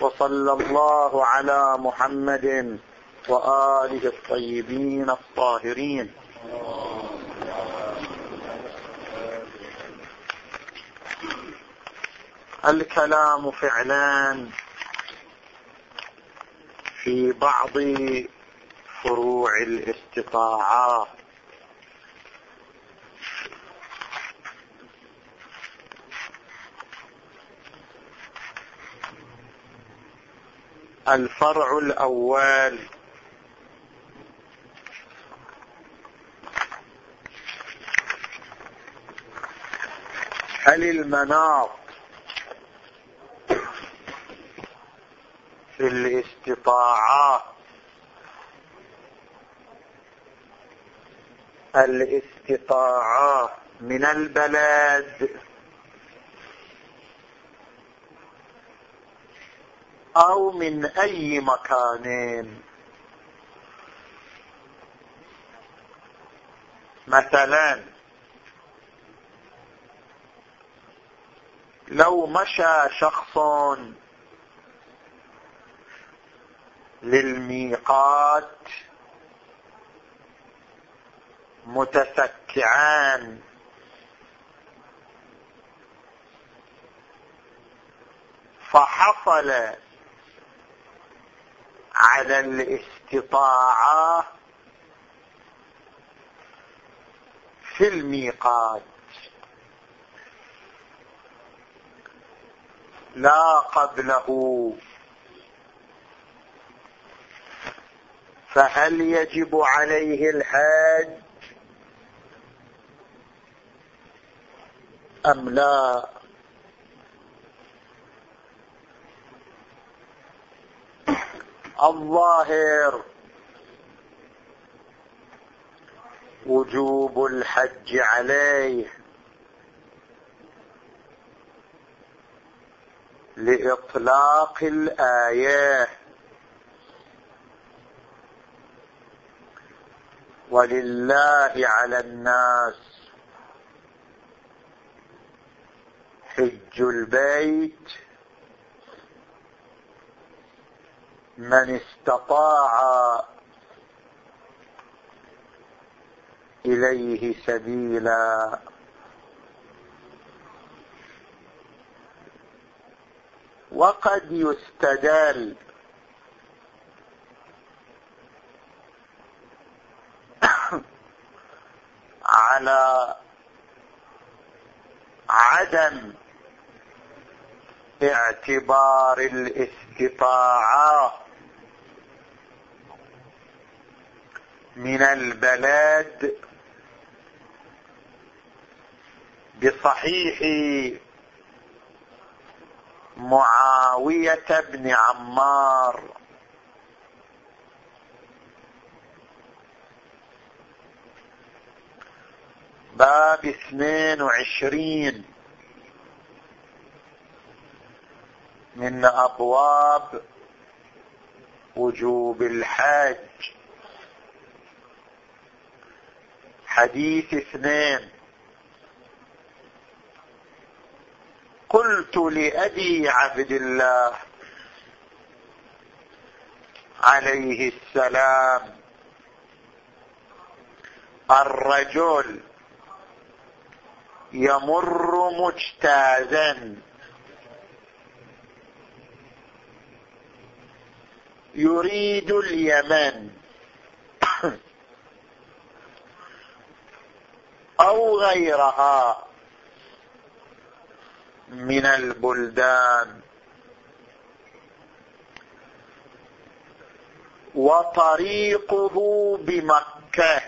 وصلى الله على محمد وآله الطيبين الطاهرين. الكلام فعلان في بعض فروع الاستطاعات. الفرع الأول. هل المناط في الاستطاعات الاستطاعة من البلد أو من أي مكان. مثلا لو مشى شخص للميقات متسكعان فحصل على الاستطاعة في الميقات. لا قبله. فهل يجب عليه الحج أم لا؟ الظاهر. وجوب الحج عليه لإطلاق الآية. ولله على الناس حج البيت من استطاع إليه سبيلا. وقد يستدل على عدم اعتبار الاستطاعة. من البلاد بصحيح معاوية بن عمار. باب اثنين وعشرين. من أبواب وجوب الحج. حديث اثنين قلت لأبي عبد الله عليه السلام الرجل يمر مجتازا. يريد اليمن. أو غيرها من البلدان. وطريقه بمكة.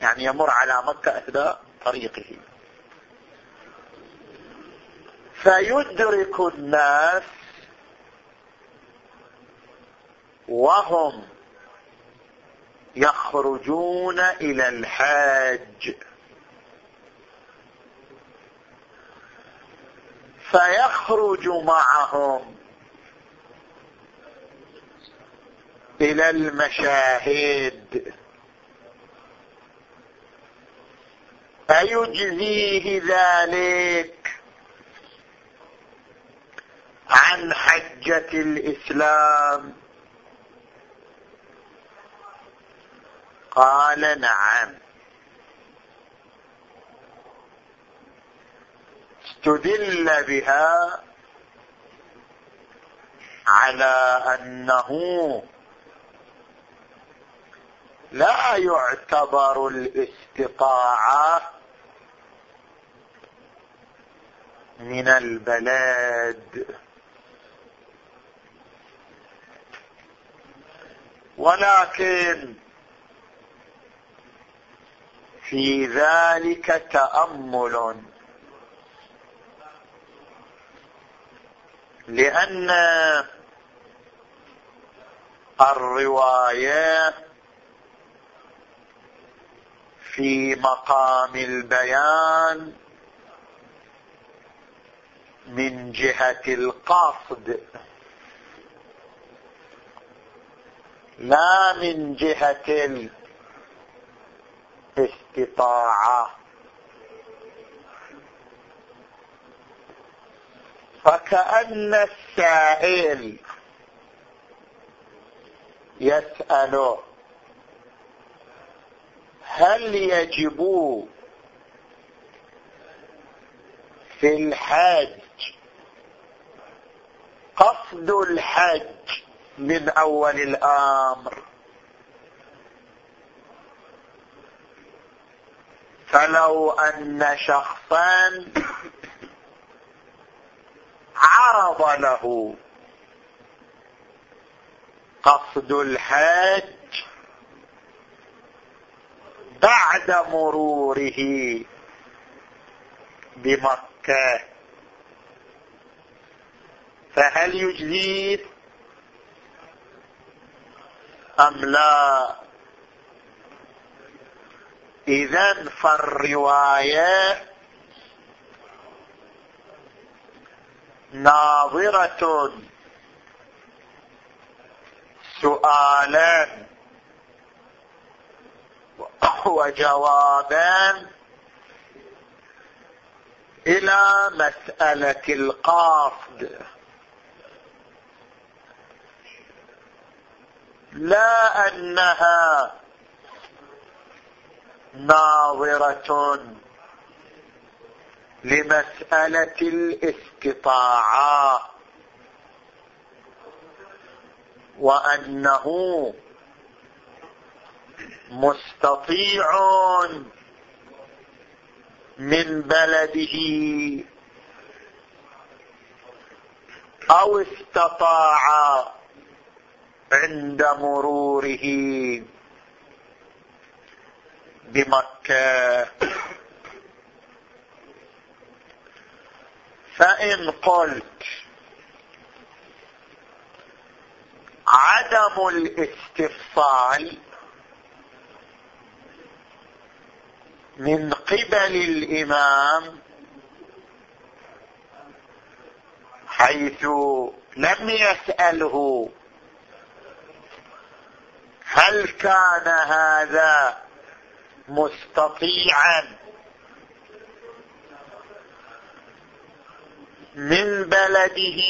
يعني يمر على مكة أثناء طريقه. فيدرك الناس وهم يخرجون إلى الحاج. فيخرج معهم إلى المشاهد. أيجزيه ذلك عن حجة الإسلام. قال نعم. استدل بها على أنه لا يعتبر الاستطاعة من البلاد. ولكن في ذلك تأمل. لأن الرواية في مقام البيان من جهة القصد لا من جهة الاستطاعة. فكأن السائل يسأل هل يجب في الحج قصد الحج من أول الأمر؟ فلو أن شخصا عرض له. قصد الحج بعد مروره بمكة. فهل يجزيه أم لا؟ إذا فالرواية ناظرة. سؤالا وجوابا إلى مسألة القصد لا أنها ناظرة. لمسألة الاستطاعة. وأنه مستطيع من بلده أو استطاع عند مروره بمكة. فإن قلت عدم الاستفصال من قبل الإمام حيث لم يسأله هل كان هذا مستطيعا من بلده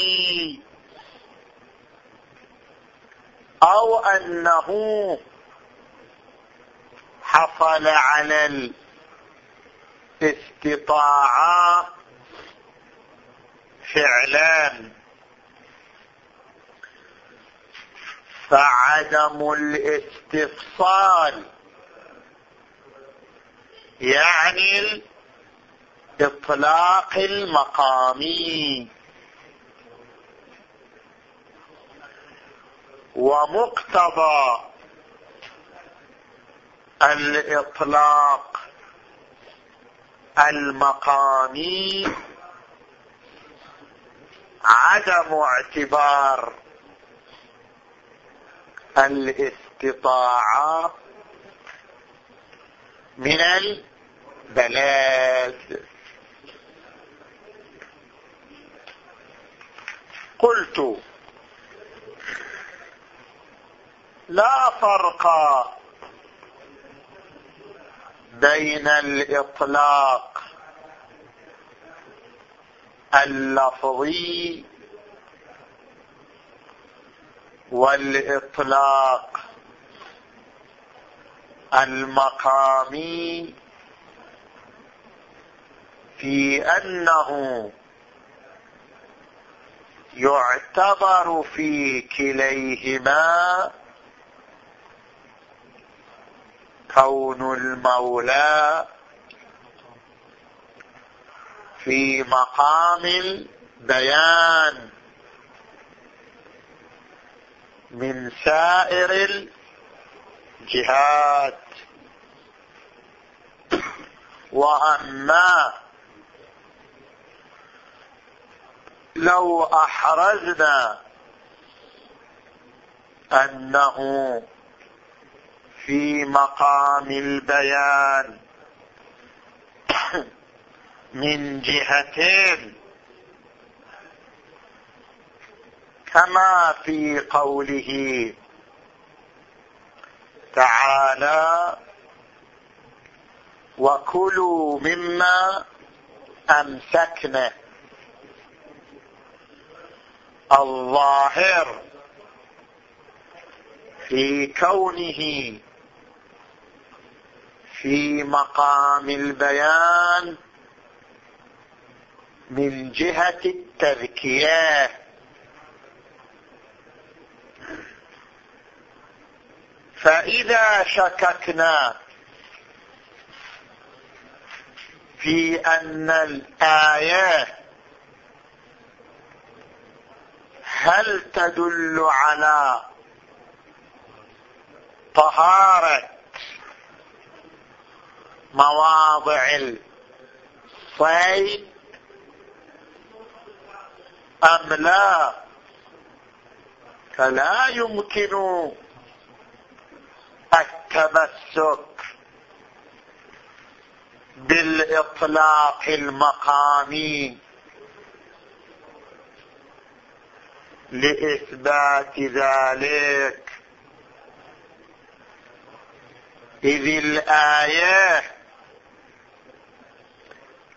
أو أنه حصل على الاستطاعة فعلا فعدم الاستفصال يعني الاطلاق المقامي ومقتضى الإطلاق المقامي عدم اعتبار الاستطاعة من البلاد. قلت لا فرق بين الإطلاق اللفظي والإطلاق المقامي في أنه يعتبر في كليهما كون المولى في مقام البيان من سائر الجهات. وأما لو احرزنا أنه في مقام البيان من جهتين كما في قوله تعالى وكلوا مما أمسكنا. الظاهر في كونه في مقام البيان من جهة التذكية. فإذا شككنا في أن الآية هل تدل على طهارة مواضع الصيد أم لا؟ فلا يمكن التمسك بالإطلاق المقامي. لإثبات ذلك. إذ الآية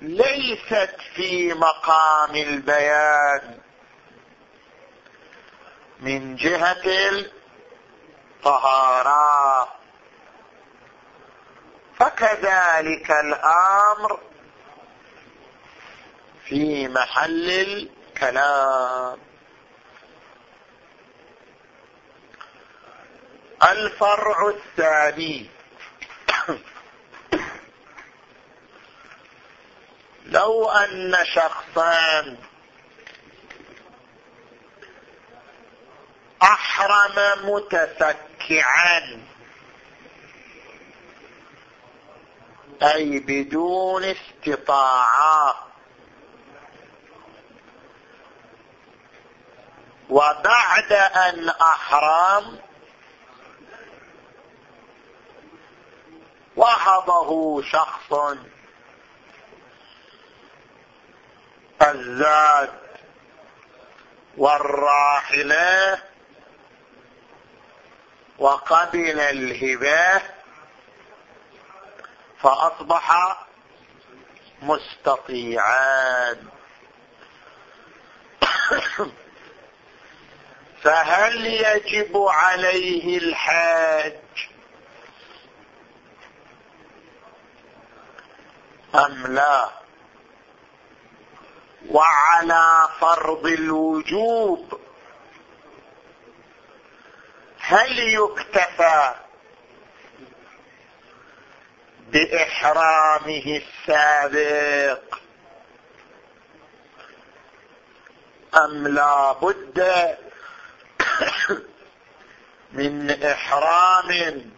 ليست في مقام البيان. من جهة الطهارة. فكذلك الأمر في محل الكلام. الفرع الثاني. لو أن شخصان أحرم متسكعا أي بدون استطاعة وبعد أن أحرم وهبه شخص الزاد والراحلة وقبل الهبة فأصبح مستطيعان. فهل يجب عليه الحاج أم لا؟ وعلى فرض الوجوب. هل يكتفى بإحرامه السابق؟ أم لا بد من إحرام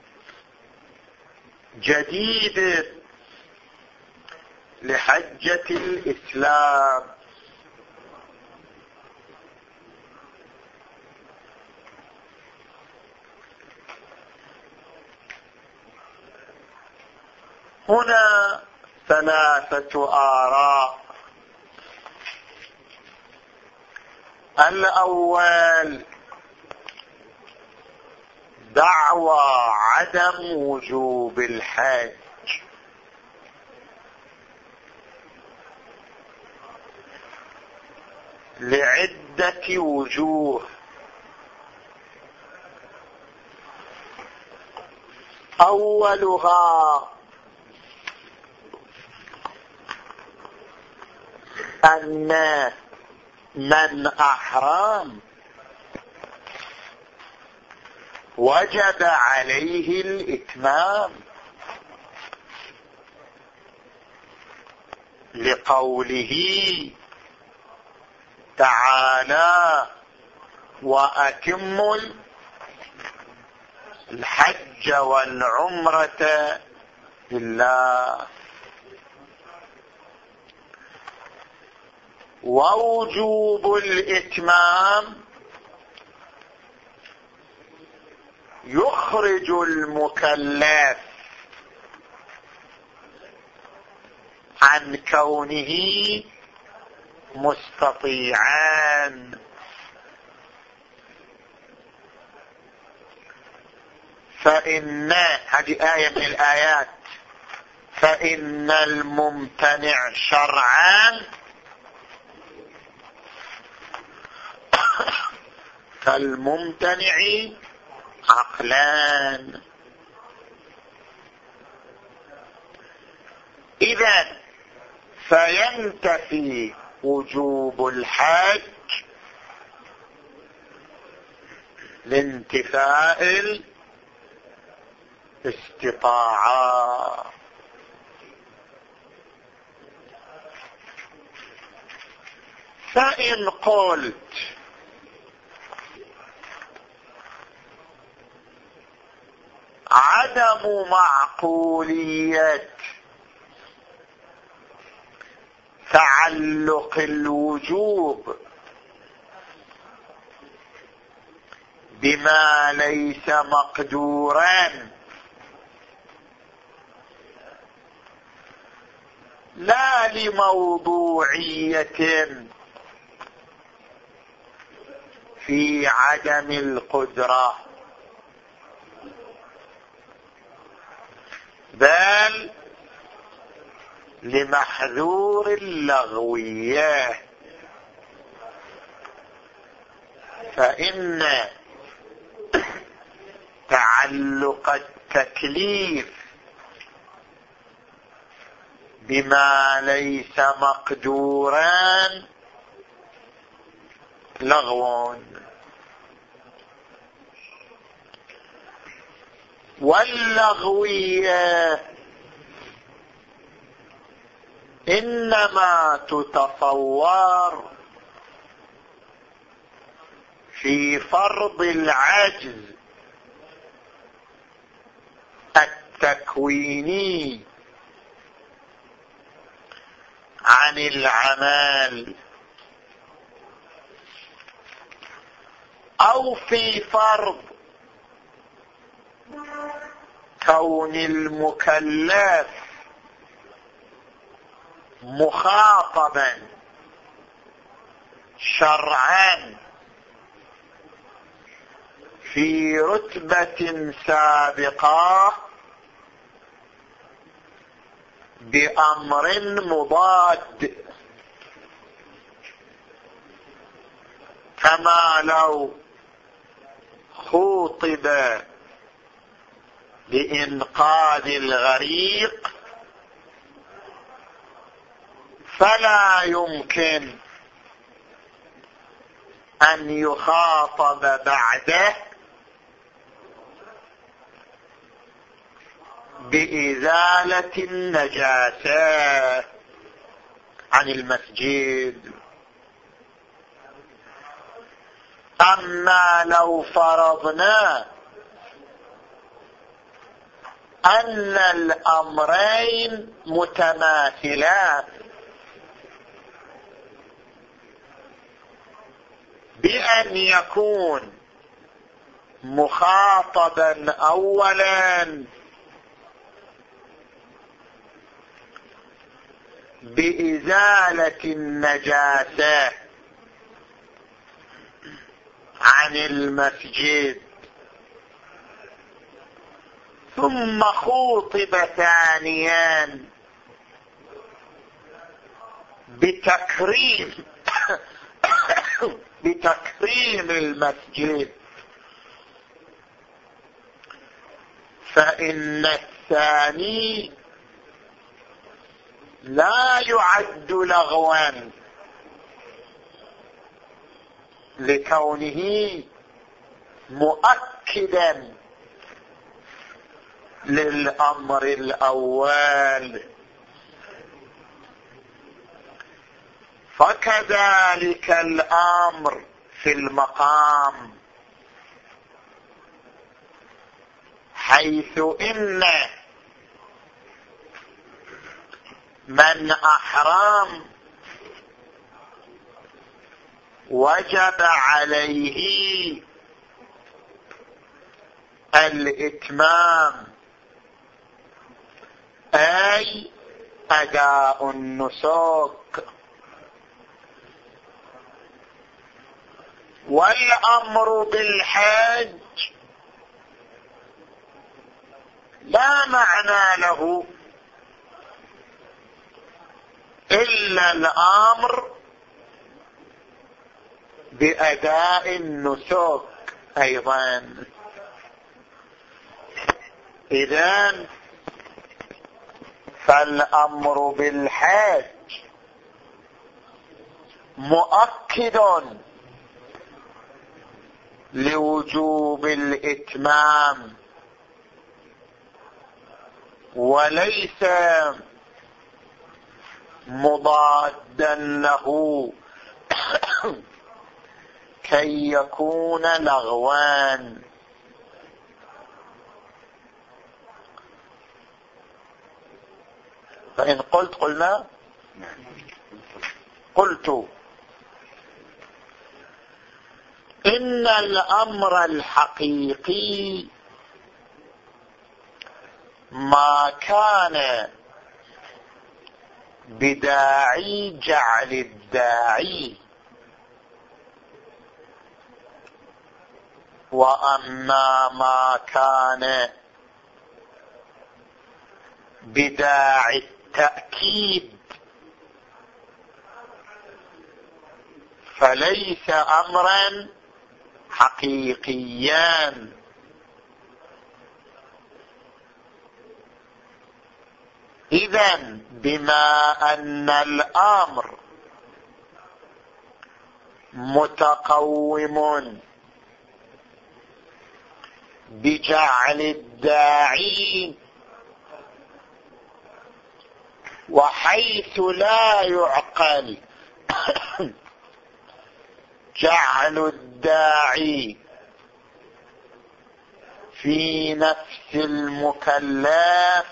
جديد لحجة الإسلام. هنا ثلاثة آراء. الأول دعوى عدم وجوب الحج. لعدة وجوه. أولها أن من أحرام وجب عليه الإتمام لقوله تعالى وأتموا الحج والعمرة لله. ووجوب الإتمام يخرج المكلف عن كونه مستطيعا فإن هذه آية من الآيات فإن الممتنع شرعا كالممتنع عقلان. إذا فينتفي وجوب الحج لانتفاء الاستطاعة. فإن قلت عدم معقولية تعلق الوجوب بما ليس مقدورا. لا لموضوعية في عدم القدرة بل لمحذور اللغوية. فإن تعلق التكليف بما ليس مقدورا لغو. واللغوية إنما تتصور في فرض العجز التكويني عن العمل أو في فرض كون المكلف مخاطبا شرعا في رتبة سابقة بأمر مضاد. كما لو خوطب بإنقاذ الغريق فلا يمكن أن يخاطب بعده بإزالة النجاسة عن المسجد. أما لو فرضنا أن الأمرين متماثلان بأن يكون مخاطبا أولا. بإزالة النجاسة عن المسجد. ثم خوطب ثانيا بتكريم. بتكريم المسجد. فإن الثاني لا يعد لغوا لكونه مؤكدا للأمر الأول. فكذلك الأمر. في المقام. حيث إن من أحرام وجب عليه الإتمام. أي أداء النسك. والأمر بالحج لا معنى له إلا الأمر بأداء النسك أيضا. اذا فالأمر بالحج مؤكد لوجوب الإتمام. وليس مضادا له. كي يكون لغوان. فإن قلت قلنا؟ قلت. إن الأمر الحقيقي ما كان بداعي جعل الداعي وأما ما كان بداعي التأكيد فليس امرا حقيقيا اذا بما أن الأمر متقوم بجعل الداعي وحيث لا يعقل. جعل الداعي في نفس المكلف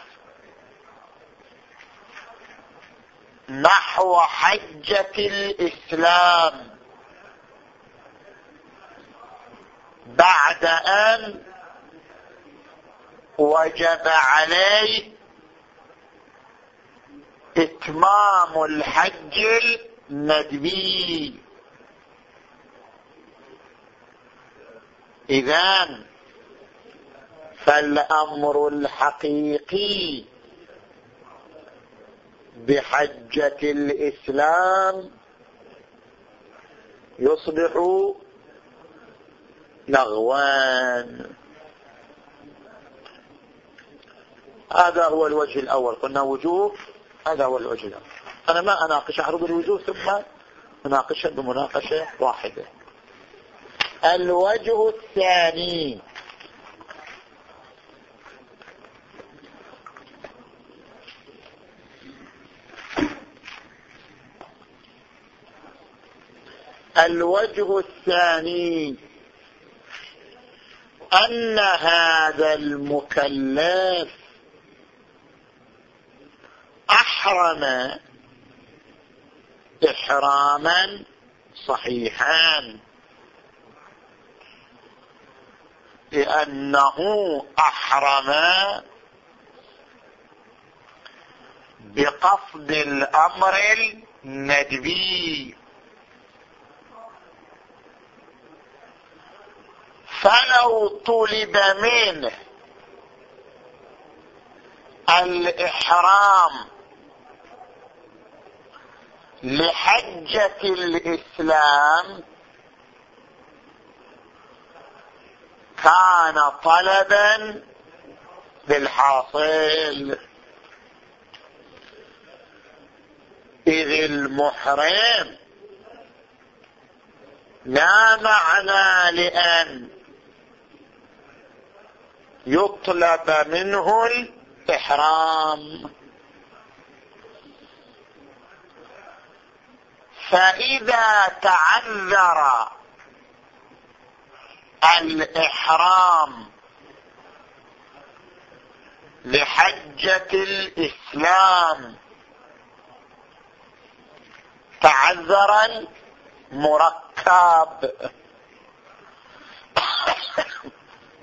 نحو حجة الإسلام. بعد أن وجب عليه إتمام الحج الندبي. إذا فالأمر الحقيقي بحجة الإسلام يصبح لغوان. هذا هو الوجه الأول. قلنا وجوه. هذا هو الوجه الأول. أنا ما أناقش أعرض الوجوه ثم أناقشها بمناقشة واحدة. الوجه الثاني. الوجه الثاني. أن هذا المكلف أحرم إحراما صحيحا. لأنه أحرم بقصد الأمر الندبي فلو طلب منه الإحرام لحجة الإسلام كان طلبا بالحاصل إذ المحرم لا معنى لأن يطلب منه الإحرام. فإذا تعذر الإحرام لحجة الإسلام تعذر المركب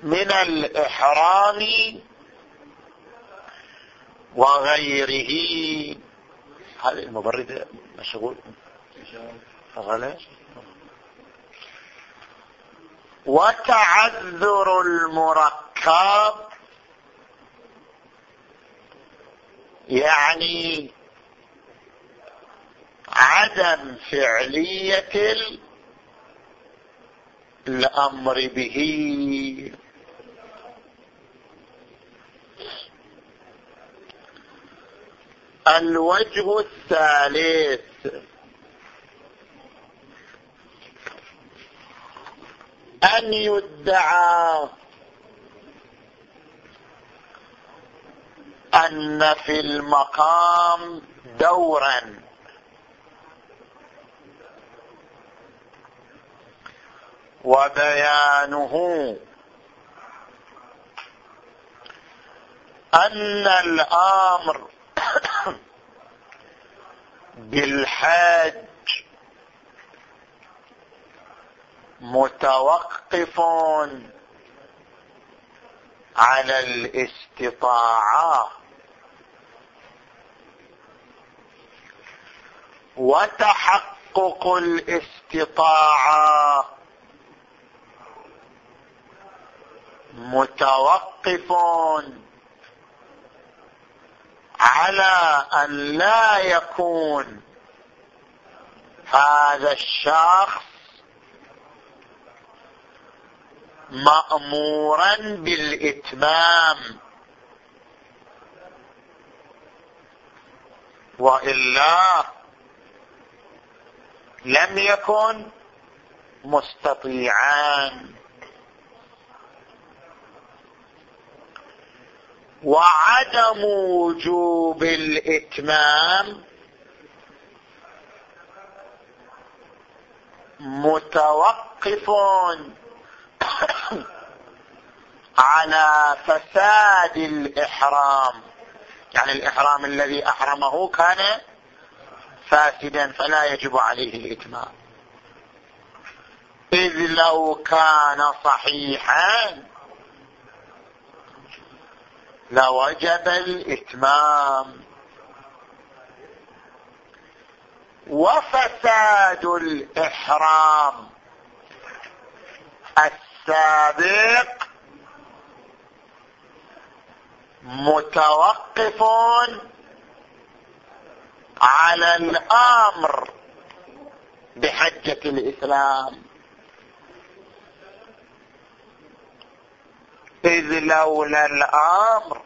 من الإحرام وغيره. هذا المبرد مشغول. فغلا وتعذر المركب. يعني عدم فعلية الأمر به. الوجه الثالث. أن يدعى أن في المقام دورا. وبيانه أن الأمر بالحج متوقف على الاستطاعة. وتحقق الاستطاعة متوقف على أن لا يكون هذا الشخص مأمورا بالإتمام. وإلا لم يكن مستطيعا وعدم وجوب الإتمام متوقف على فساد الإحرام. يعني الإحرام الذي أحرمه كان فاسدا فلا يجب عليه الإتمام. إذ لو كان صحيحا لوجب الإتمام. وفساد الإحرام. السابق متوقف على الأمر بحجة الإسلام. إذ لولا الأمر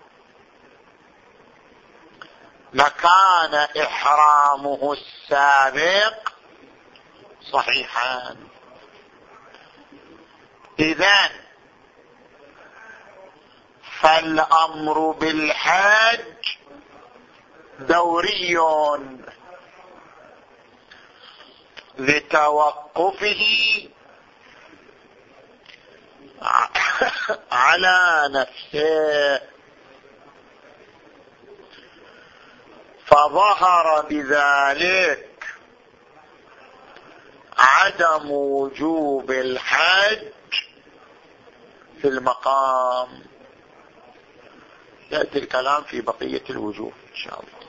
لكان إحرامه السابق صحيحا. اذا فالأمر بالحج دوري لتوقفه على نفسه. فظهر بذلك عدم وجوب الحج في المقام. يأتي الكلام في بقية الوجوه إن شاء الله.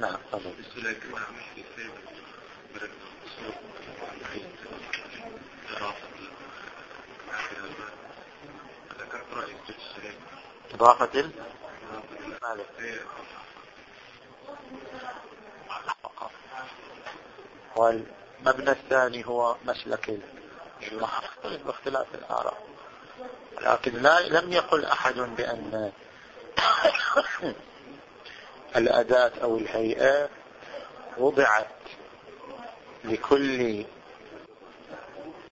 نعم. تفضل إضافة والمبنى الثاني هو مسلك المحقق باختلاف الآراء. لكن لا لم يقل أحد بأن الأداة أو الهيئة وضعت لكل